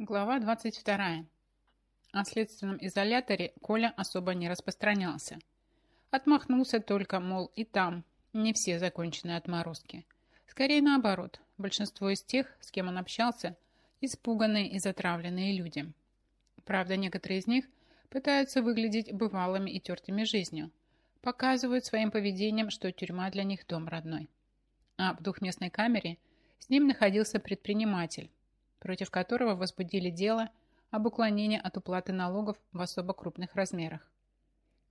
Глава 22. О следственном изоляторе Коля особо не распространялся. Отмахнулся только, мол, и там не все законченные отморозки. Скорее наоборот, большинство из тех, с кем он общался, испуганные и затравленные люди. Правда, некоторые из них пытаются выглядеть бывалыми и тертыми жизнью, показывают своим поведением, что тюрьма для них дом родной. А в двухместной камере с ним находился предприниматель, против которого возбудили дело об уклонении от уплаты налогов в особо крупных размерах.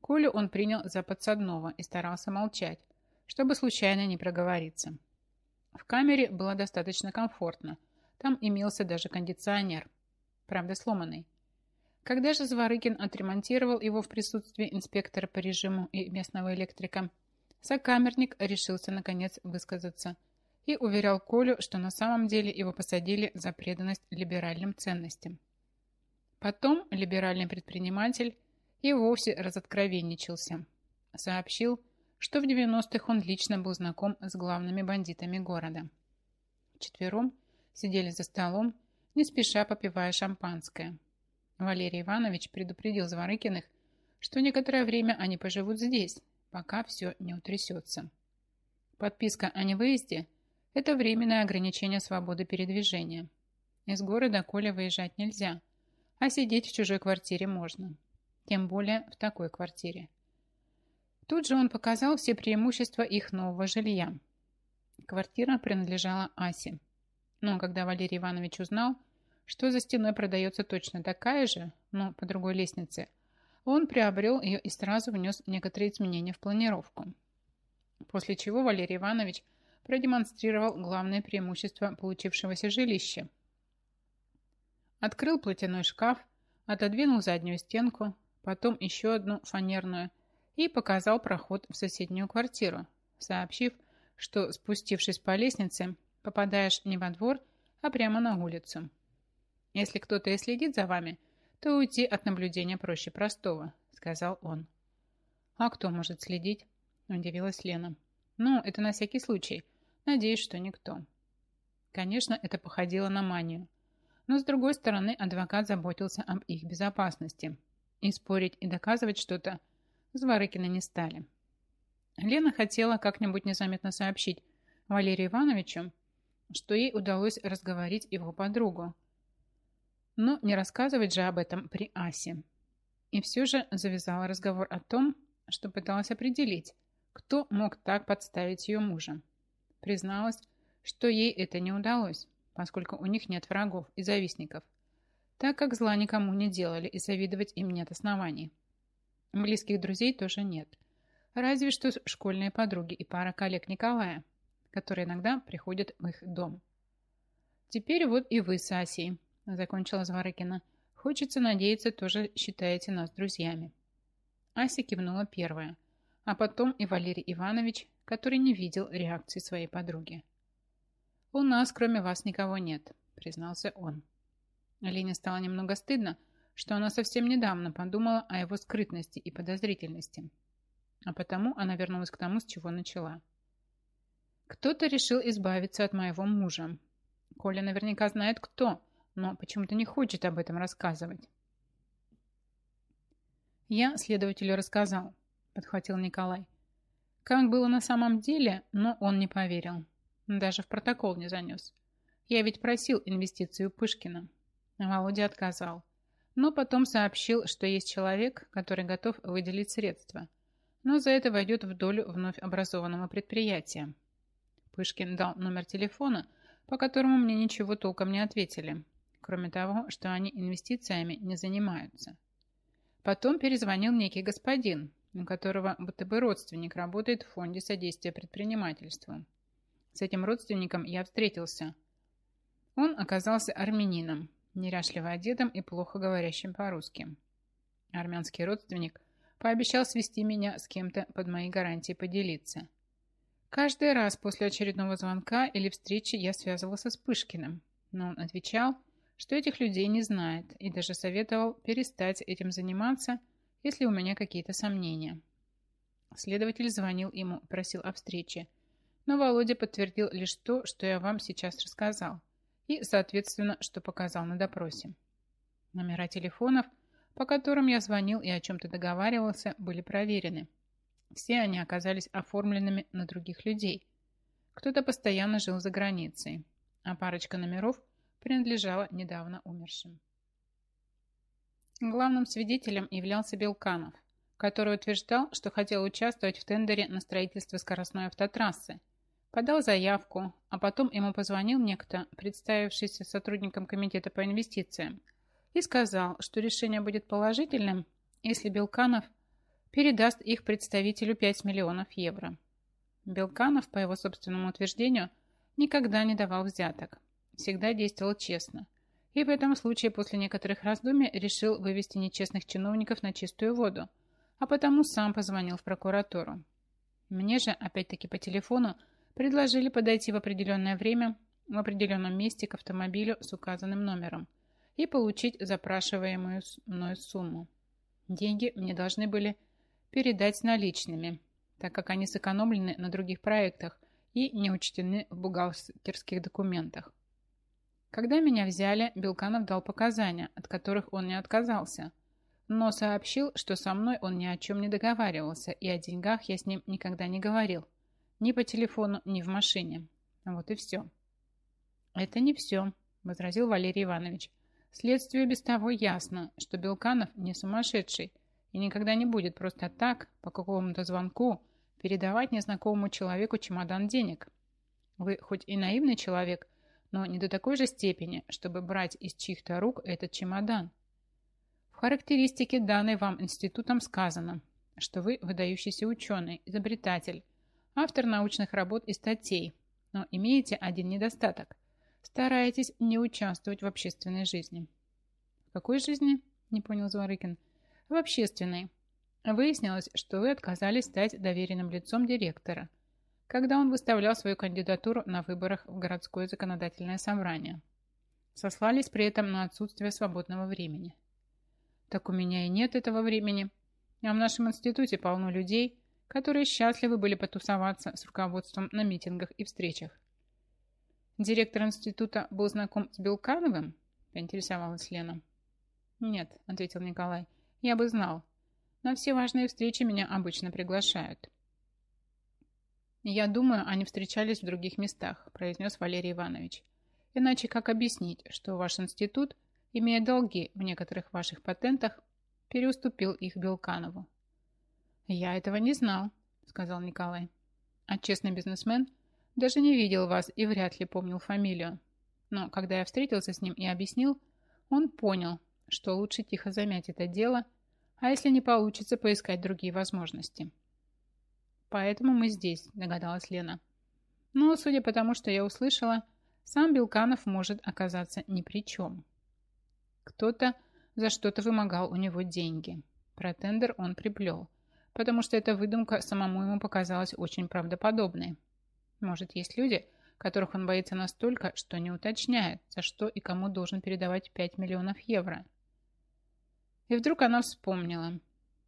Колю он принял за подсадного и старался молчать, чтобы случайно не проговориться. В камере было достаточно комфортно. Там имелся даже кондиционер, правда сломанный. Когда же Зворыкин отремонтировал его в присутствии инспектора по режиму и местного электрика, сокамерник решился наконец высказаться – и уверял Колю, что на самом деле его посадили за преданность либеральным ценностям. Потом либеральный предприниматель и вовсе разоткровенничался. Сообщил, что в 90-х он лично был знаком с главными бандитами города. Четвером сидели за столом, не спеша попивая шампанское. Валерий Иванович предупредил Зворыкиных, что некоторое время они поживут здесь, пока все не утрясется. Подписка о невыезде это временное ограничение свободы передвижения. Из города Коля выезжать нельзя, а сидеть в чужой квартире можно. Тем более в такой квартире. Тут же он показал все преимущества их нового жилья. Квартира принадлежала Асе. Но когда Валерий Иванович узнал, что за стеной продается точно такая же, но по другой лестнице, он приобрел ее и сразу внес некоторые изменения в планировку. После чего Валерий Иванович – продемонстрировал главное преимущество получившегося жилища. Открыл платяной шкаф, отодвинул заднюю стенку, потом еще одну фанерную и показал проход в соседнюю квартиру, сообщив, что, спустившись по лестнице, попадаешь не во двор, а прямо на улицу. Если кто-то и следит за вами, то уйти от наблюдения проще простого, сказал он. А кто может следить? Удивилась Лена. Ну, это на всякий случай – Надеюсь, что никто. Конечно, это походило на манию. Но, с другой стороны, адвокат заботился об их безопасности. И спорить и доказывать что-то Зворыкины не стали. Лена хотела как-нибудь незаметно сообщить Валерию Ивановичу, что ей удалось разговорить его подругу. Но не рассказывать же об этом при Асе. И все же завязала разговор о том, что пыталась определить, кто мог так подставить ее мужа. Призналась, что ей это не удалось, поскольку у них нет врагов и завистников, так как зла никому не делали и завидовать им нет оснований. Близких друзей тоже нет. Разве что школьные подруги и пара коллег Николая, которые иногда приходят в их дом. «Теперь вот и вы с Асей», — закончила Зворыкина. «Хочется надеяться, тоже считаете нас друзьями». Ася кивнула первая, а потом и Валерий Иванович, который не видел реакции своей подруги. «У нас, кроме вас, никого нет», — признался он. Лене стало немного стыдно, что она совсем недавно подумала о его скрытности и подозрительности. А потому она вернулась к тому, с чего начала. «Кто-то решил избавиться от моего мужа. Коля наверняка знает, кто, но почему-то не хочет об этом рассказывать». «Я следователю рассказал», — подхватил Николай. Как было на самом деле, но он не поверил. Даже в протокол не занес. Я ведь просил инвестицию Пышкина. Володя отказал. Но потом сообщил, что есть человек, который готов выделить средства. Но за это войдет в долю вновь образованного предприятия. Пышкин дал номер телефона, по которому мне ничего толком не ответили, кроме того, что они инвестициями не занимаются. Потом перезвонил некий господин, у которого будто бы родственник работает в фонде содействия предпринимательству. С этим родственником я встретился. Он оказался армянином, неряшливо одетым и плохо говорящим по-русски. Армянский родственник пообещал свести меня с кем-то под моей гарантией поделиться. Каждый раз после очередного звонка или встречи я связывался с Пышкиным, но он отвечал, что этих людей не знает и даже советовал перестать этим заниматься – если у меня какие-то сомнения. Следователь звонил ему, просил о встрече. Но Володя подтвердил лишь то, что я вам сейчас рассказал. и, соответственно, что показал на допросе. Номера телефонов, по которым я звонил и о чем-то договаривался, были проверены. Все они оказались оформленными на других людей. Кто-то постоянно жил за границей, а парочка номеров принадлежала недавно умершим. Главным свидетелем являлся Белканов, который утверждал, что хотел участвовать в тендере на строительство скоростной автотрассы. Подал заявку, а потом ему позвонил некто, представившийся сотрудником комитета по инвестициям, и сказал, что решение будет положительным, если Белканов передаст их представителю 5 миллионов евро. Белканов, по его собственному утверждению, никогда не давал взяток, всегда действовал честно – и в этом случае после некоторых раздумий решил вывести нечестных чиновников на чистую воду, а потому сам позвонил в прокуратуру. Мне же, опять-таки по телефону, предложили подойти в определенное время в определенном месте к автомобилю с указанным номером и получить запрашиваемую мной сумму. Деньги мне должны были передать наличными, так как они сэкономлены на других проектах и не учтены в бухгалтерских документах. Когда меня взяли, Белканов дал показания, от которых он не отказался, но сообщил, что со мной он ни о чем не договаривался, и о деньгах я с ним никогда не говорил. Ни по телефону, ни в машине. Вот и все. «Это не все», — возразил Валерий Иванович. «Следствию без того ясно, что Белканов не сумасшедший и никогда не будет просто так, по какому-то звонку, передавать незнакомому человеку чемодан денег. Вы хоть и наивный человек, — но не до такой же степени, чтобы брать из чьих-то рук этот чемодан. В характеристике, данной вам институтом, сказано, что вы выдающийся ученый, изобретатель, автор научных работ и статей, но имеете один недостаток – стараетесь не участвовать в общественной жизни. В какой жизни? Не понял Зворыкин. В общественной. Выяснилось, что вы отказались стать доверенным лицом директора – когда он выставлял свою кандидатуру на выборах в городское законодательное собрание. Сослались при этом на отсутствие свободного времени. Так у меня и нет этого времени. А в нашем институте полно людей, которые счастливы были потусоваться с руководством на митингах и встречах. Директор института был знаком с Белкановым? Поинтересовалась Лена. Нет, ответил Николай. Я бы знал. На все важные встречи меня обычно приглашают. «Я думаю, они встречались в других местах», – произнес Валерий Иванович. «Иначе как объяснить, что ваш институт, имея долги в некоторых ваших патентах, переуступил их Белканову?» «Я этого не знал», – сказал Николай. «А честный бизнесмен даже не видел вас и вряд ли помнил фамилию. Но когда я встретился с ним и объяснил, он понял, что лучше тихо замять это дело, а если не получится, поискать другие возможности». Поэтому мы здесь, догадалась Лена. Но, судя по тому, что я услышала, сам Белканов может оказаться ни при чем. Кто-то за что-то вымогал у него деньги. Про тендер он приплел, потому что эта выдумка самому ему показалась очень правдоподобной. Может, есть люди, которых он боится настолько, что не уточняет, за что и кому должен передавать 5 миллионов евро. И вдруг она вспомнила.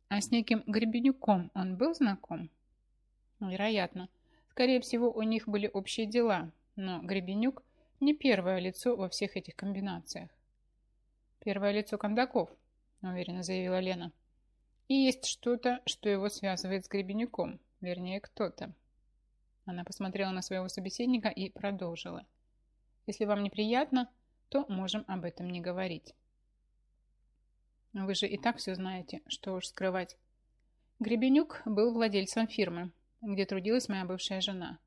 А с неким Гребенюком он был знаком? Вероятно. Скорее всего, у них были общие дела, но Гребенюк не первое лицо во всех этих комбинациях. Первое лицо Кондаков, уверенно заявила Лена. И есть что-то, что его связывает с Гребенюком, вернее, кто-то. Она посмотрела на своего собеседника и продолжила. Если вам неприятно, то можем об этом не говорить. Вы же и так все знаете, что уж скрывать. Гребенюк был владельцем фирмы, где трудилась моя бывшая жена.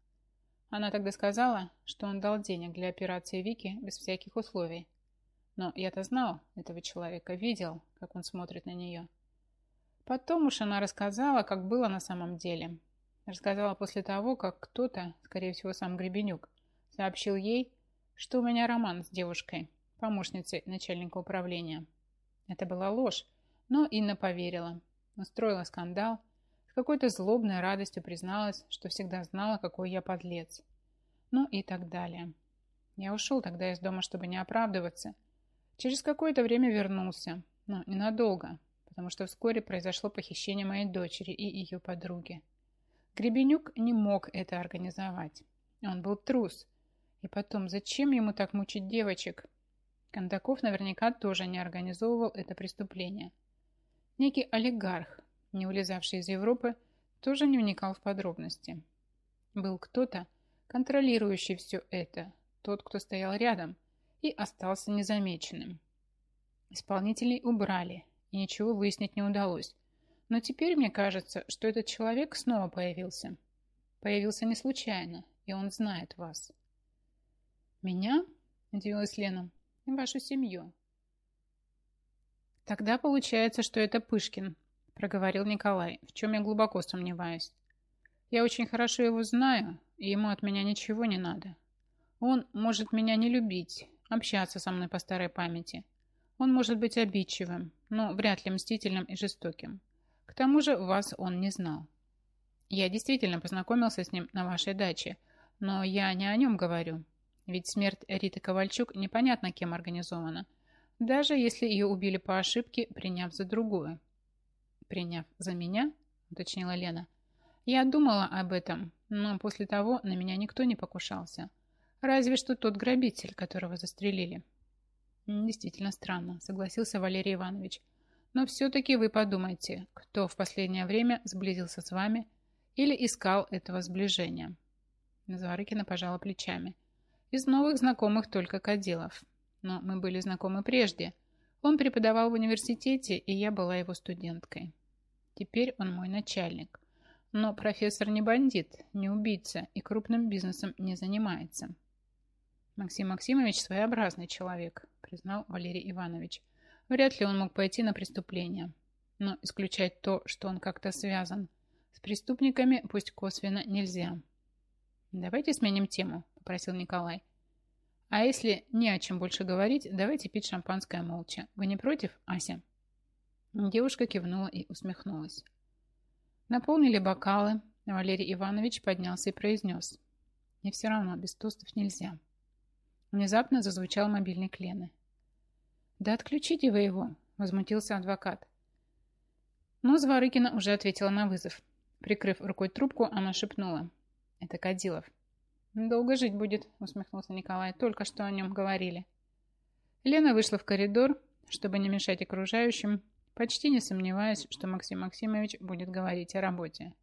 Она тогда сказала, что он дал денег для операции Вики без всяких условий. Но я-то знал этого человека, видел, как он смотрит на нее. Потом уж она рассказала, как было на самом деле. Рассказала после того, как кто-то, скорее всего сам Гребенюк, сообщил ей, что у меня роман с девушкой, помощницей начальника управления. Это была ложь, но Инна поверила. Устроила скандал, с какой-то злобной радостью призналась, что всегда знала, какой я подлец. Ну и так далее. Я ушел тогда из дома, чтобы не оправдываться. Через какое-то время вернулся, но ненадолго, потому что вскоре произошло похищение моей дочери и ее подруги. Гребенюк не мог это организовать. Он был трус. И потом, зачем ему так мучить девочек? Кондаков наверняка тоже не организовывал это преступление. Некий олигарх, не улезавший из Европы, тоже не вникал в подробности. Был кто-то, контролирующий все это, тот, кто стоял рядом и остался незамеченным. Исполнителей убрали, и ничего выяснить не удалось. Но теперь мне кажется, что этот человек снова появился. Появился не случайно, и он знает вас. «Меня?» – удивилась Лена. «Вашу семью». «Тогда получается, что это Пышкин», – проговорил Николай, в чем я глубоко сомневаюсь. «Я очень хорошо его знаю, и ему от меня ничего не надо. Он может меня не любить, общаться со мной по старой памяти. Он может быть обидчивым, но вряд ли мстительным и жестоким. К тому же вас он не знал. Я действительно познакомился с ним на вашей даче, но я не о нем говорю. Ведь смерть Риты Ковальчук непонятно кем организована, даже если ее убили по ошибке, приняв за другую. «Приняв за меня?» – уточнила Лена. «Я думала об этом, но после того на меня никто не покушался. Разве что тот грабитель, которого застрелили». «Действительно странно», – согласился Валерий Иванович. «Но все-таки вы подумайте, кто в последнее время сблизился с вами или искал этого сближения». Заворыкина пожала плечами. Из новых знакомых только Кадилов. Но мы были знакомы прежде. Он преподавал в университете, и я была его студенткой. Теперь он мой начальник. Но профессор не бандит, не убийца и крупным бизнесом не занимается. Максим Максимович своеобразный человек, признал Валерий Иванович. Вряд ли он мог пойти на преступление. Но исключать то, что он как-то связан с преступниками, пусть косвенно, нельзя. Давайте сменим тему, попросил Николай. «А если не о чем больше говорить, давайте пить шампанское молча. Вы не против, Ася?» Девушка кивнула и усмехнулась. Наполнили бокалы. Валерий Иванович поднялся и произнес. «Мне все равно, без тостов нельзя». Внезапно зазвучал мобильник Лены. «Да отключите вы его», — возмутился адвокат. Но Зворыкина уже ответила на вызов. Прикрыв рукой трубку, она шепнула. «Это Кадилов». «Долго жить будет», — усмехнулся Николай. «Только что о нем говорили». Лена вышла в коридор, чтобы не мешать окружающим, почти не сомневаясь, что Максим Максимович будет говорить о работе.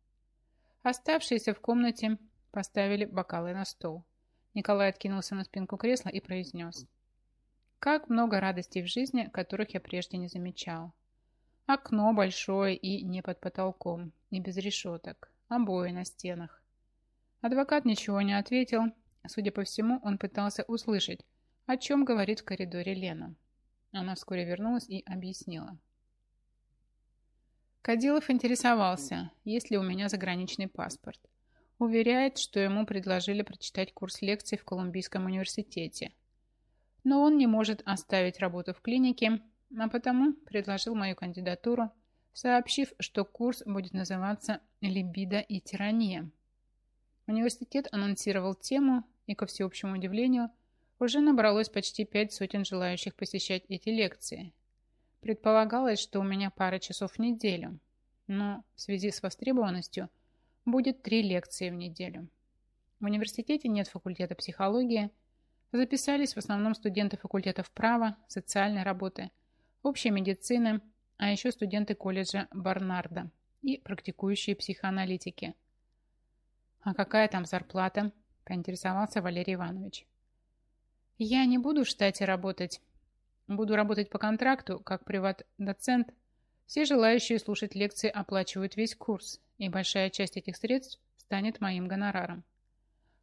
Оставшиеся в комнате поставили бокалы на стол. Николай откинулся на спинку кресла и произнес. «Как много радостей в жизни, которых я прежде не замечал. Окно большое и не под потолком, и без решеток, обои на стенах. Адвокат ничего не ответил. Судя по всему, он пытался услышать, о чем говорит в коридоре Лена. Она вскоре вернулась и объяснила. Кадилов интересовался, есть ли у меня заграничный паспорт. Уверяет, что ему предложили прочитать курс лекций в Колумбийском университете. Но он не может оставить работу в клинике, а потому предложил мою кандидатуру, сообщив, что курс будет называться «Либидо и тирания». Университет анонсировал тему, и, ко всеобщему удивлению, уже набралось почти пять сотен желающих посещать эти лекции. Предполагалось, что у меня пара часов в неделю, но в связи с востребованностью будет три лекции в неделю. В университете нет факультета психологии, записались в основном студенты факультетов права, социальной работы, общей медицины, а еще студенты колледжа Барнарда и практикующие психоаналитики – «А какая там зарплата?» – поинтересовался Валерий Иванович. «Я не буду в штате работать. Буду работать по контракту, как приват-доцент. Все желающие слушать лекции оплачивают весь курс, и большая часть этих средств станет моим гонораром.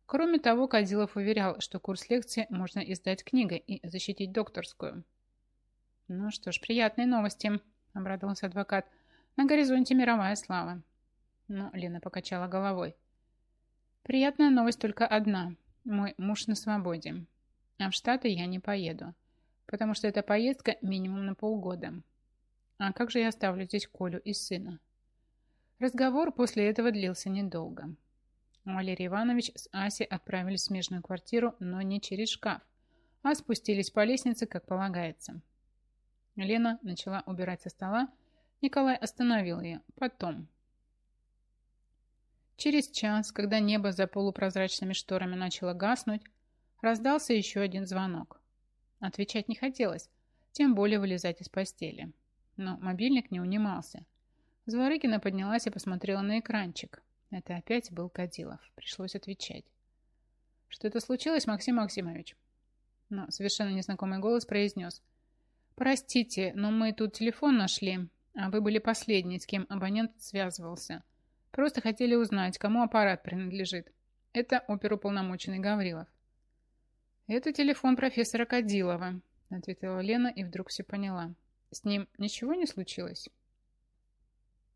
Кроме того, Кадилов уверял, что курс лекции можно издать книгой и защитить докторскую. «Ну что ж, приятные новости», – обрадовался адвокат. «На горизонте мировая слава». Но Лена покачала головой. Приятная новость только одна. Мой муж на свободе. А в Штаты я не поеду. Потому что эта поездка минимум на полгода. А как же я оставлю здесь Колю и сына? Разговор после этого длился недолго. Валерий Иванович с Асей отправились в смежную квартиру, но не через шкаф, а спустились по лестнице, как полагается. Лена начала убирать со стола. Николай остановил ее. Потом. Через час, когда небо за полупрозрачными шторами начало гаснуть, Раздался еще один звонок. Отвечать не хотелось, тем более вылезать из постели. Но мобильник не унимался. Зворыкина поднялась и посмотрела на экранчик. Это опять был Кадилов. Пришлось отвечать. «Что-то случилось, Максим Максимович?» Но совершенно незнакомый голос произнес. «Простите, но мы тут телефон нашли, а вы были последний, с кем абонент связывался. Просто хотели узнать, кому аппарат принадлежит. Это оперуполномоченный Гаврилов». «Это телефон профессора Кадилова», ответила Лена и вдруг все поняла. «С ним ничего не случилось?»